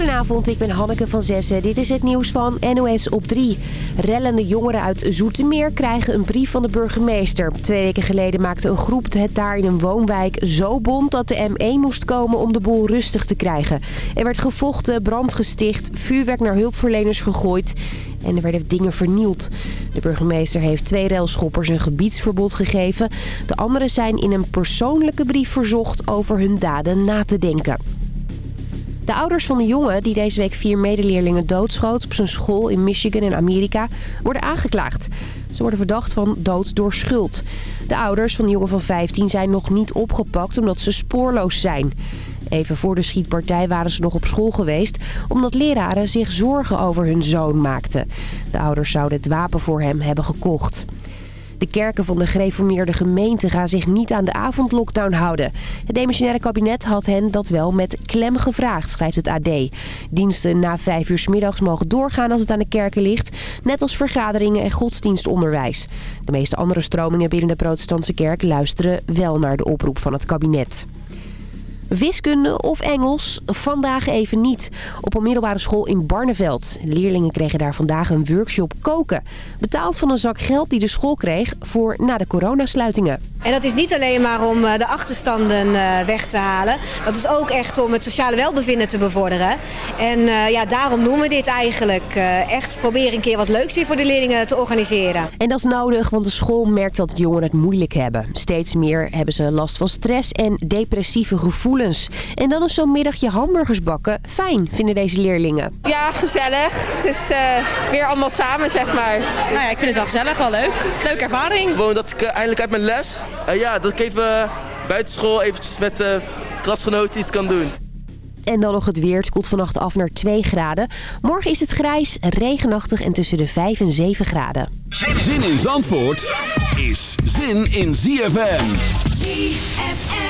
Goedenavond, ik ben Hanneke van Zessen. Dit is het nieuws van NOS op 3. Rellende jongeren uit Zoetermeer krijgen een brief van de burgemeester. Twee weken geleden maakte een groep het daar in een woonwijk zo bond... dat de M1 moest komen om de boel rustig te krijgen. Er werd gevochten, brand gesticht, vuurwerk naar hulpverleners gegooid... en er werden dingen vernield. De burgemeester heeft twee railschoppers een gebiedsverbod gegeven. De anderen zijn in een persoonlijke brief verzocht over hun daden na te denken. De ouders van de jongen die deze week vier medeleerlingen doodschoot op zijn school in Michigan in Amerika worden aangeklaagd. Ze worden verdacht van dood door schuld. De ouders van de jongen van 15 zijn nog niet opgepakt omdat ze spoorloos zijn. Even voor de schietpartij waren ze nog op school geweest... omdat leraren zich zorgen over hun zoon maakten. De ouders zouden het wapen voor hem hebben gekocht. De kerken van de gereformeerde gemeente gaan zich niet aan de avondlockdown houden. Het demissionaire kabinet had hen dat wel met klem gevraagd, schrijft het AD. Diensten na vijf uur middags mogen doorgaan als het aan de kerken ligt. Net als vergaderingen en godsdienstonderwijs. De meeste andere stromingen binnen de protestantse kerk luisteren wel naar de oproep van het kabinet. Wiskunde of Engels? Vandaag even niet. Op een middelbare school in Barneveld. Leerlingen kregen daar vandaag een workshop koken. Betaald van een zak geld die de school kreeg voor na de coronasluitingen. En dat is niet alleen maar om eh, de achterstanden eh, weg te halen. Dat is ook echt om het sociale welbevinden te bevorderen. En eh, ja, daarom noemen we dit eigenlijk. Echt proberen een keer wat leuks weer voor de leerlingen te organiseren. En dat is nodig, want de school merkt dat jongeren het moeilijk hebben. Steeds meer hebben ze last van stress en depressieve gevoelens. En dan is zo'n middagje hamburgers bakken fijn, vinden deze leerlingen. Ja, gezellig. Het is weer allemaal samen, zeg maar. Nou ja, ik vind het wel gezellig, wel leuk. Leuke ervaring. Gewoon dat ik eindelijk uit mijn les uh, ja, dat ik even buitenschool eventjes met de klasgenoten iets kan doen. En dan nog het weer. Het koelt vannacht af naar 2 graden. Morgen is het grijs, regenachtig en tussen de 5 en 7 graden. Zin in Zandvoort is zin in ZFM. ZFM.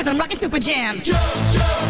cause I'm rocking Super Jam.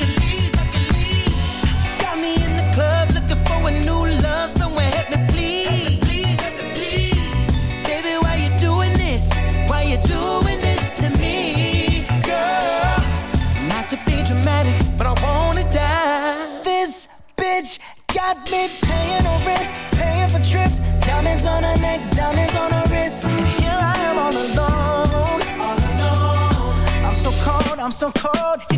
I'm so cold.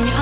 On,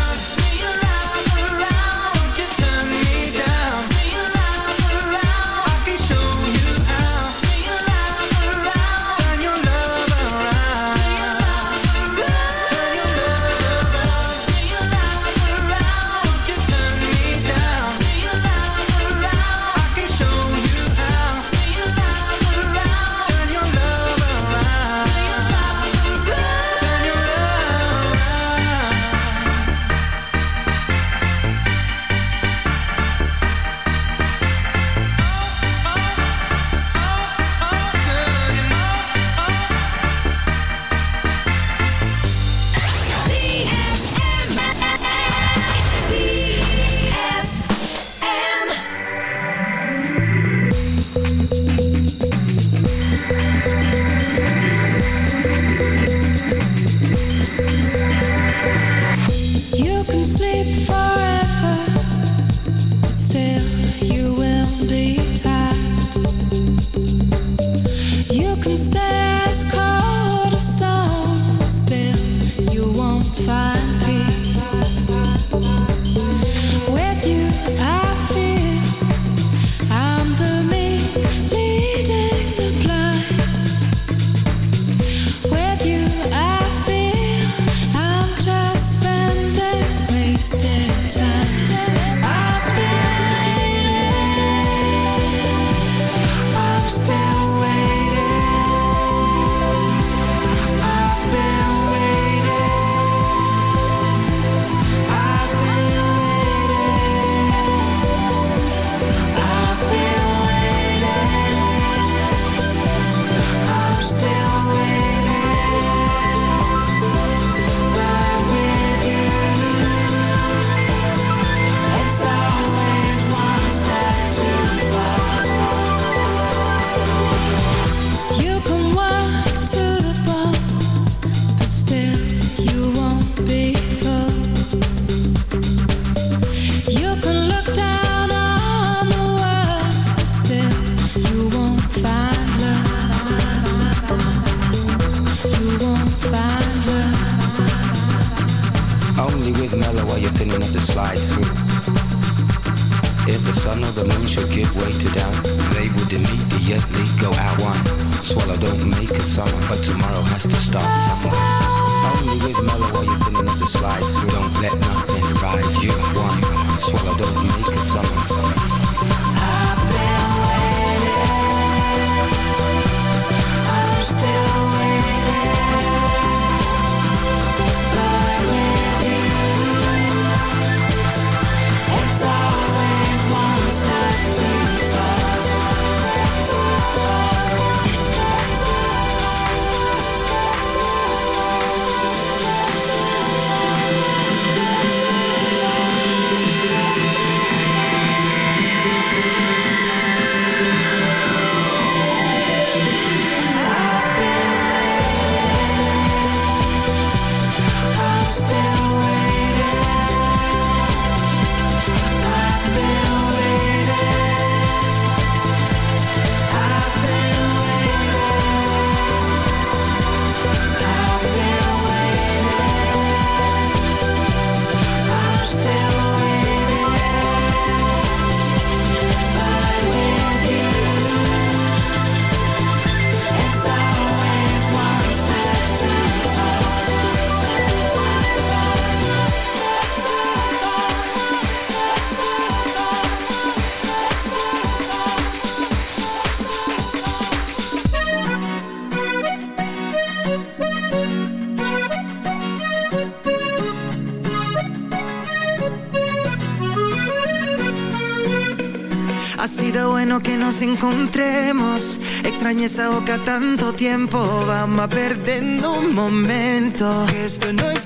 encontremos. Extrañé esa boca tanto tiempo, vamos a perder un momento. Esto no es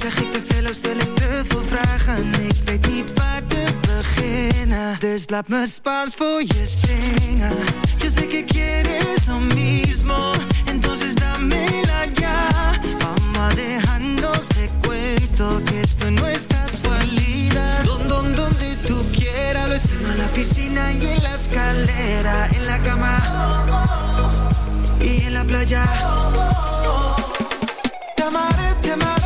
Zeg ik te veel of stel ik te veel vragen? Ik weet niet waar te beginnen. Dus laat me Spaans voor je zingen. Yo sé que quieres lo mismo. Entonces dámela ya. Mamá, dejanos te cuento que esto no es casualidad. Don, don, donde tú quieras. Lo hicimos en la piscina y en la escalera. En la cama. Y en la playa. Te amaré, te amaré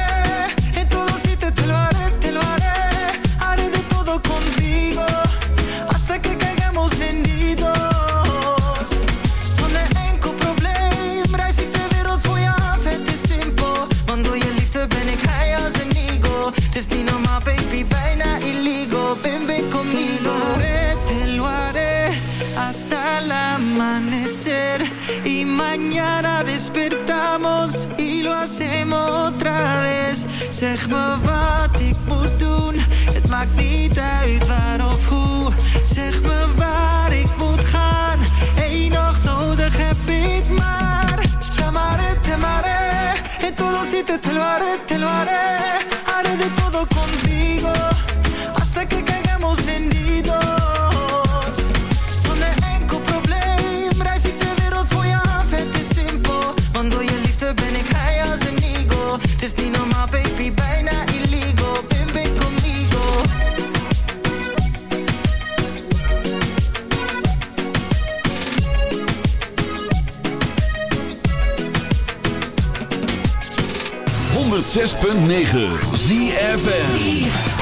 Zeg me wat ik moet doen, het maakt niet uit waar of hoe. Zeg me waar ik moet gaan, één nog nodig heb ik maar. Llamare, te en todo si het te lo haré. 106.9 ZFN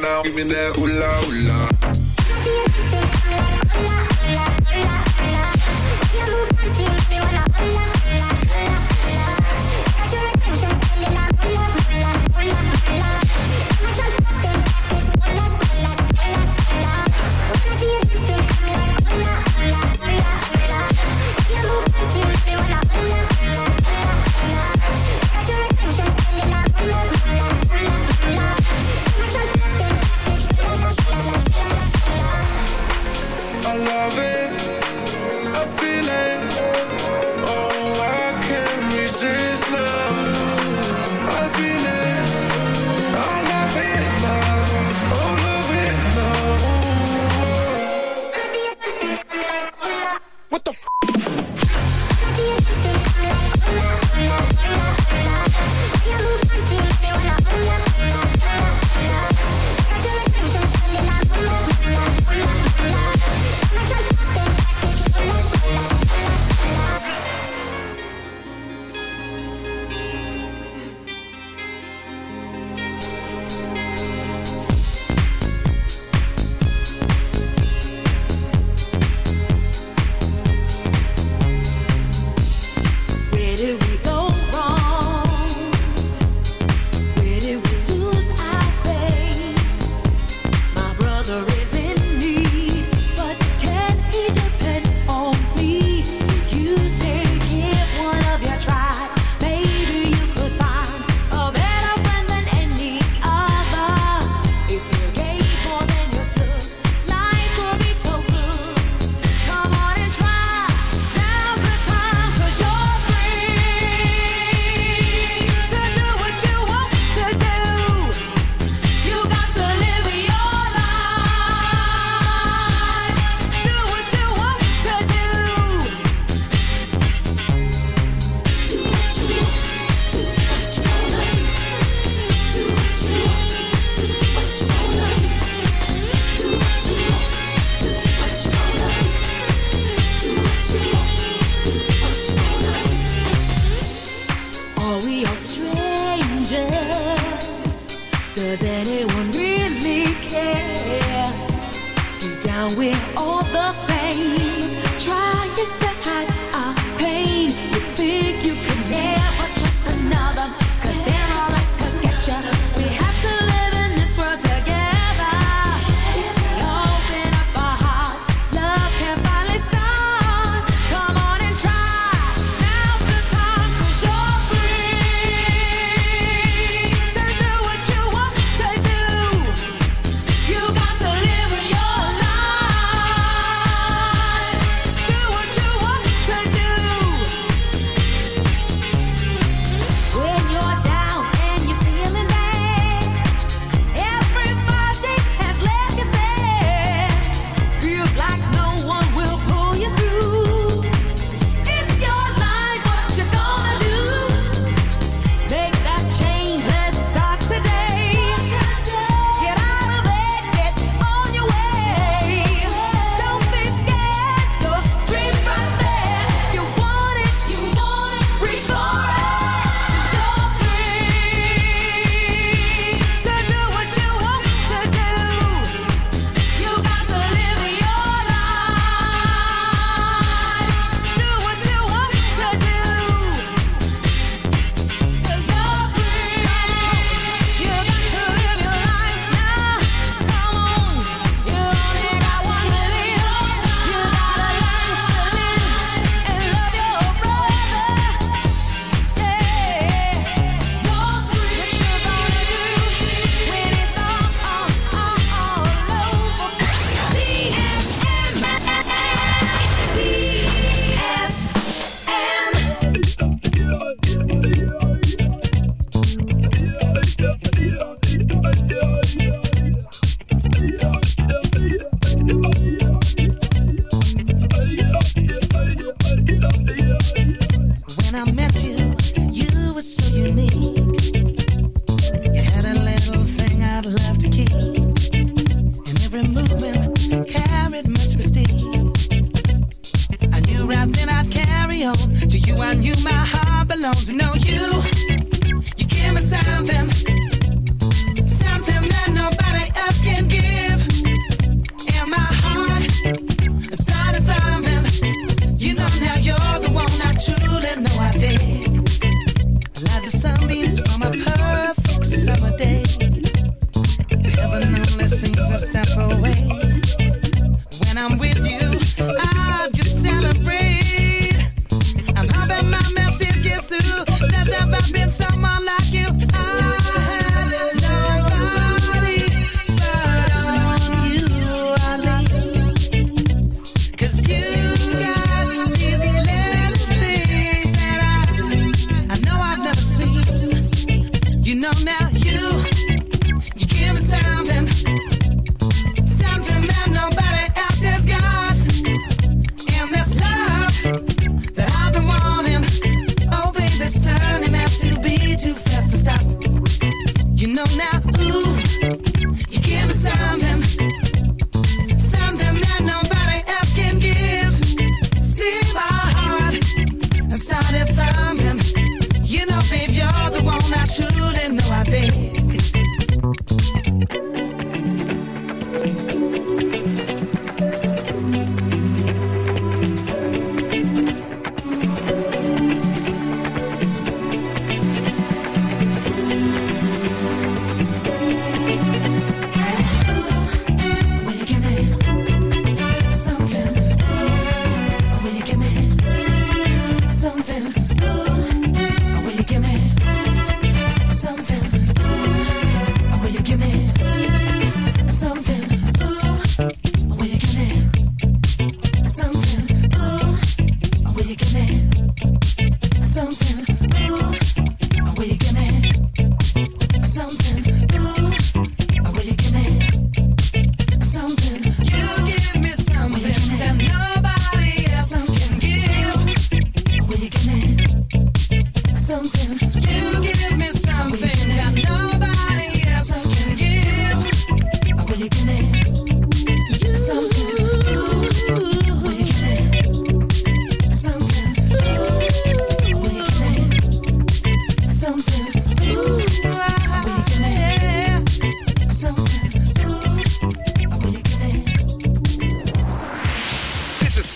marihuana, give me that hula hula.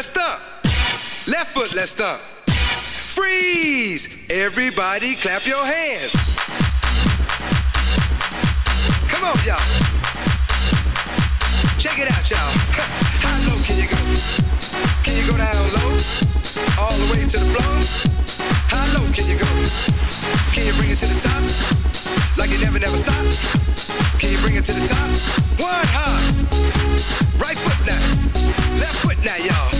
let's. Left foot, let's. Freeze! Everybody clap your hands. Come on, y'all. Check it out, y'all. How low can you go? Can you go down low? All the way to the floor? How low can you go? Can you bring it to the top? Like you never, never stop? Can you bring it to the top? One hop. Right foot now. Left foot now, y'all.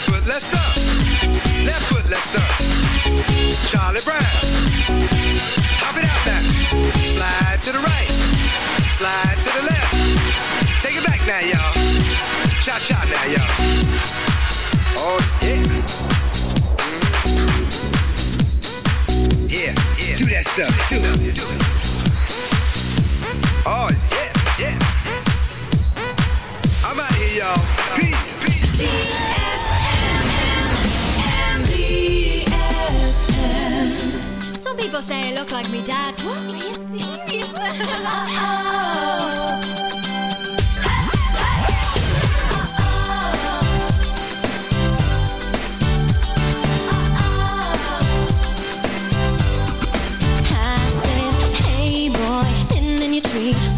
Right foot, let's stomp. Left foot, let's stomp. Charlie Brown. Hop it out now. Slide to the right. Slide to the left. Take it back now, y'all. Cha cha now, y'all. Oh, yeah. Mm-hmm. Yeah, yeah. Do that stuff. Do it. Do it. Oh, yeah, yeah. I'm out here, y'all. Peace, peace. People say I look like me dad. What? Are you serious? oh.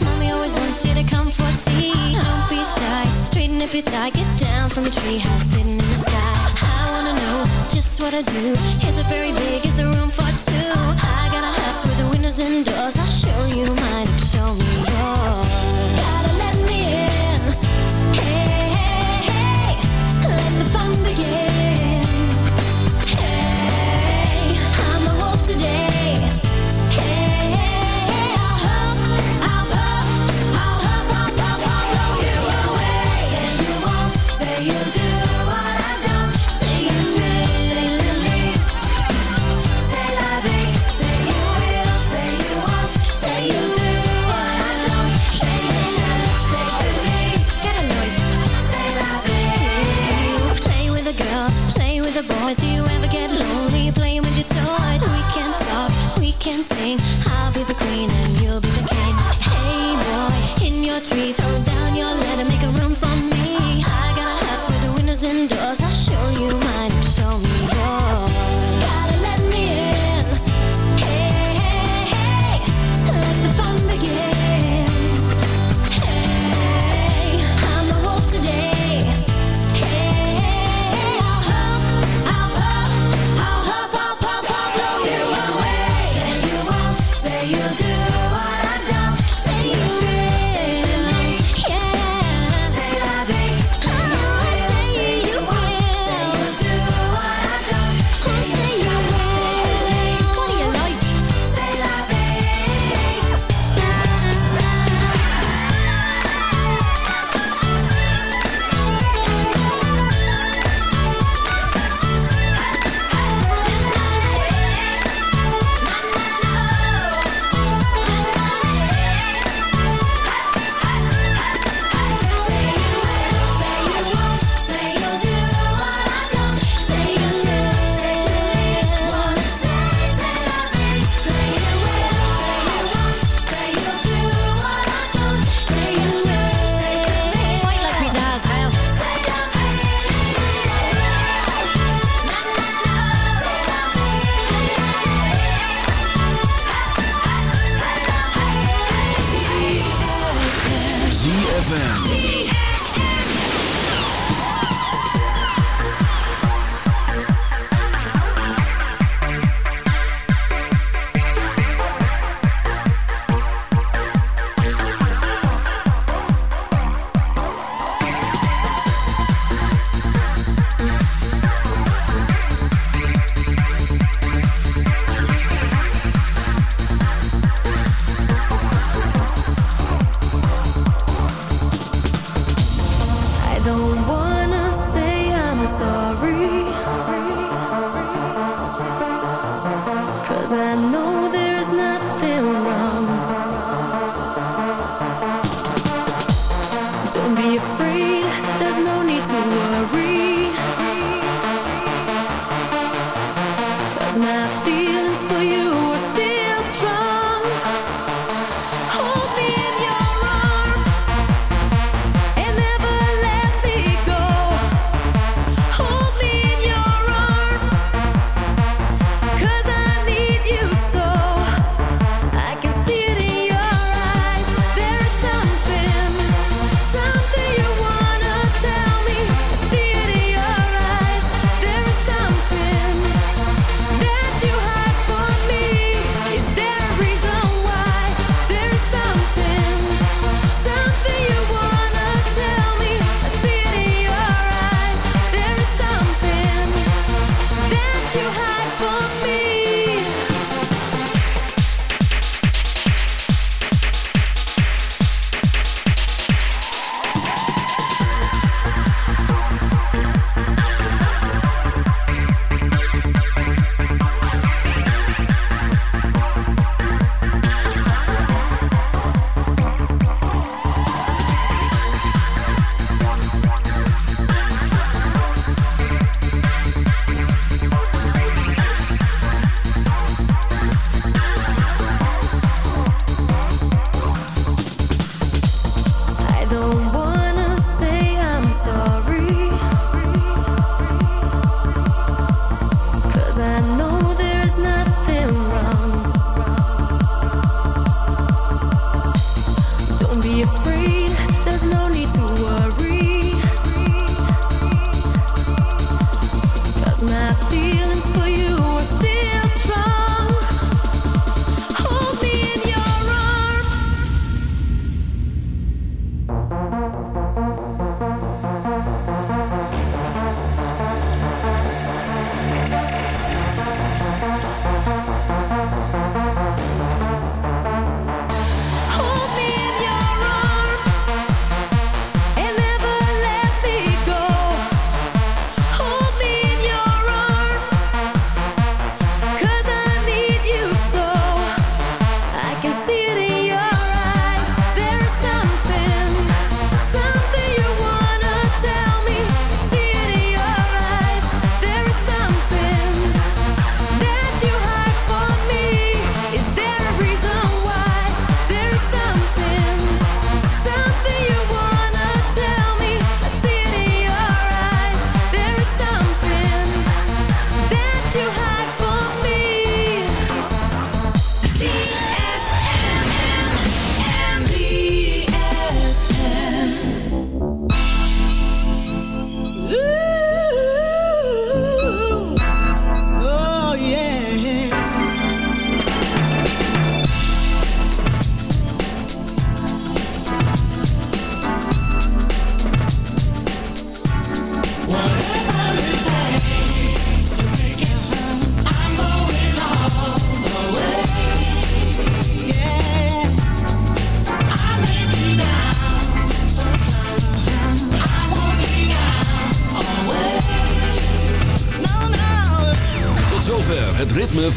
Mommy always wants you to come for tea Don't be shy, straighten up your tie Get down from a treehouse sitting in the sky I wanna know just what I do Is it very big, is there room for I got a house with windows and doors. I'll show you mine. Show me yours. my feelings for you